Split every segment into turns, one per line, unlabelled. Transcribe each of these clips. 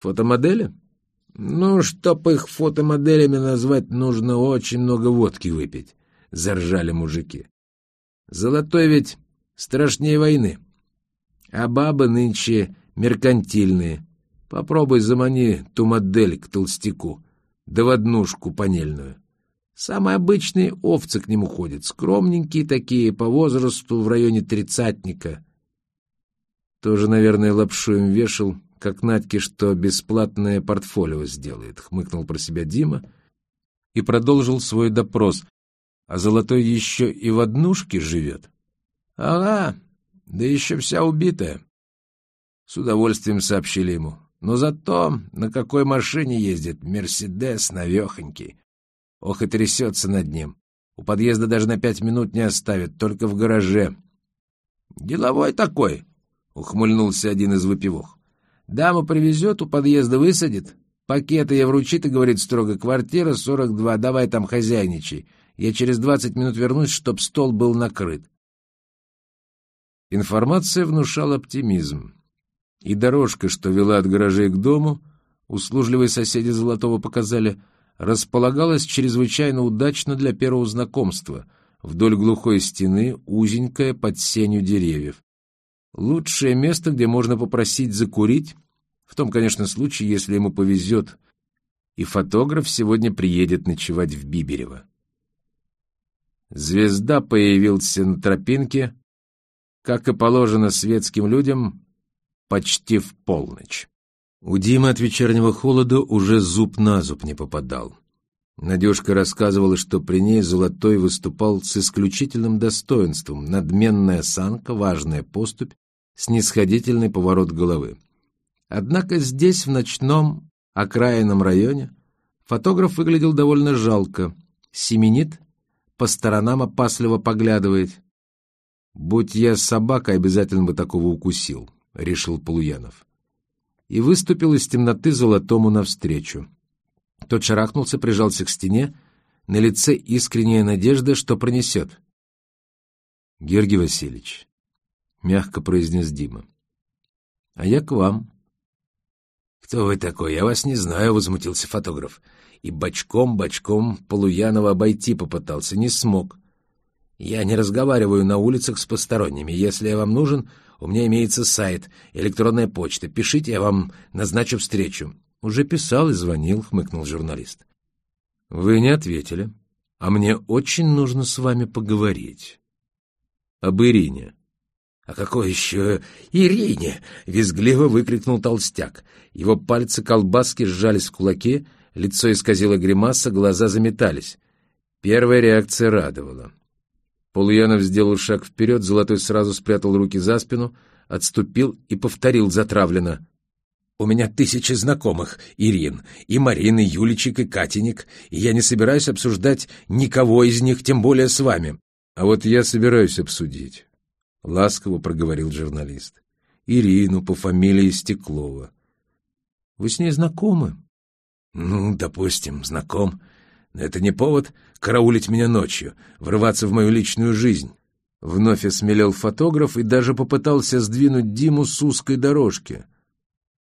Фотомодели? Ну, чтоб их фотомоделями назвать, нужно очень много водки выпить, — заржали мужики. Золотой ведь страшнее войны. А бабы нынче меркантильные. Попробуй замани ту модель к толстяку, да в однушку панельную. Самые обычные овцы к нему ходят, скромненькие такие, по возрасту в районе тридцатника. Тоже, наверное, лапшу им вешал, как Надьке, что бесплатное портфолио сделает, — хмыкнул про себя Дима и продолжил свой допрос. А Золотой еще и в однушке живет? — Ага, да еще вся убитая. С удовольствием сообщили ему. Но зато на какой машине ездит Мерседес навехонький. Ох и трясется над ним. У подъезда даже на пять минут не оставит, только в гараже. «Деловой такой», — ухмыльнулся один из выпивок. «Дама привезет, у подъезда высадит. Пакеты я вручит и говорит строго, квартира 42, давай там хозяйничай. Я через двадцать минут вернусь, чтоб стол был накрыт». Информация внушала оптимизм. И дорожка, что вела от гаражей к дому, услужливые соседи Золотого показали, располагалась чрезвычайно удачно для первого знакомства, вдоль глухой стены, узенькая, под сенью деревьев. Лучшее место, где можно попросить закурить, в том, конечно, случае, если ему повезет, и фотограф сегодня приедет ночевать в Биберево. Звезда появился на тропинке, как и положено светским людям, почти в полночь. У Димы от вечернего холода уже зуб на зуб не попадал. Надежка рассказывала, что при ней Золотой выступал с исключительным достоинством, надменная осанка, важная поступь, снисходительный поворот головы. Однако здесь, в ночном, окраинном районе, фотограф выглядел довольно жалко, семенит, по сторонам опасливо поглядывает. «Будь я собакой, обязательно бы такого укусил», — решил Полуянов. И выступил из темноты золотому навстречу. Тот шарахнулся, прижался к стене, на лице искренняя надежда, что пронесет. — Георгий Васильевич, — мягко произнес Дима, — а я к вам. — Кто вы такой? Я вас не знаю, — возмутился фотограф. И бочком-бочком Полуянова обойти попытался, не смог. Я не разговариваю на улицах с посторонними. Если я вам нужен, у меня имеется сайт, электронная почта. Пишите, я вам назначу встречу». «Уже писал и звонил», — хмыкнул журналист. «Вы не ответили. А мне очень нужно с вами поговорить. Об Ирине». «А какой еще Ирине?» — визгливо выкрикнул толстяк. Его пальцы колбаски сжались в кулаке, лицо исказило гримаса, глаза заметались. Первая реакция радовала. Полуянов сделал шаг вперед, Золотой сразу спрятал руки за спину, отступил и повторил затравленно. «У меня тысячи знакомых, Ирин, и Марин, и Юличик, и Катиник, и я не собираюсь обсуждать никого из них, тем более с вами. А вот я собираюсь обсудить», — ласково проговорил журналист. «Ирину по фамилии Стеклова». «Вы с ней знакомы?» «Ну, допустим, знаком. Но это не повод караулить меня ночью, врываться в мою личную жизнь. Вновь осмелел фотограф и даже попытался сдвинуть Диму с узкой дорожки.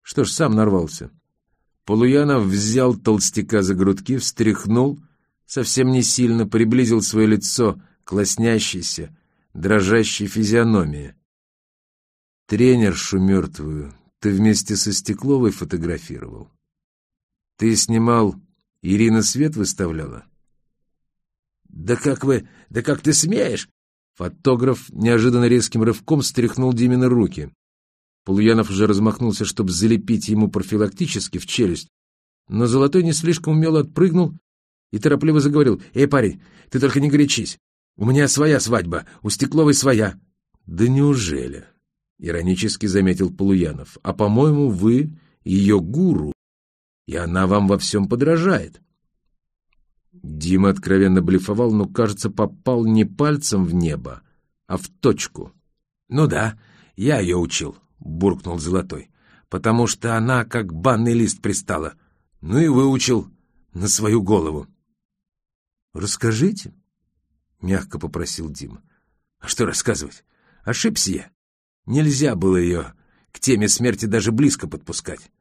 Что ж, сам нарвался. Полуянов взял толстяка за грудки, встряхнул, совсем не сильно приблизил свое лицо к лоснящейся, дрожащей физиономии. Тренершу мертвую ты вместе со Стекловой фотографировал. Ты снимал Ирина свет выставляла? «Да как вы... Да как ты смеешь?» Фотограф неожиданно резким рывком стряхнул Димины руки. Полуянов уже размахнулся, чтобы залепить ему профилактически в челюсть, но Золотой не слишком умело отпрыгнул и торопливо заговорил. «Эй, парень, ты только не горячись. У меня своя свадьба, у Стекловой своя». «Да неужели?» — иронически заметил Полуянов. «А, по-моему, вы ее гуру, и она вам во всем подражает». Дима откровенно блефовал, но, кажется, попал не пальцем в небо, а в точку. «Ну да, я ее учил», — буркнул Золотой, «потому что она как банный лист пристала. Ну и выучил на свою голову». «Расскажите», — мягко попросил Дима. «А что рассказывать? Ошибся я. Нельзя было ее к теме смерти даже близко подпускать.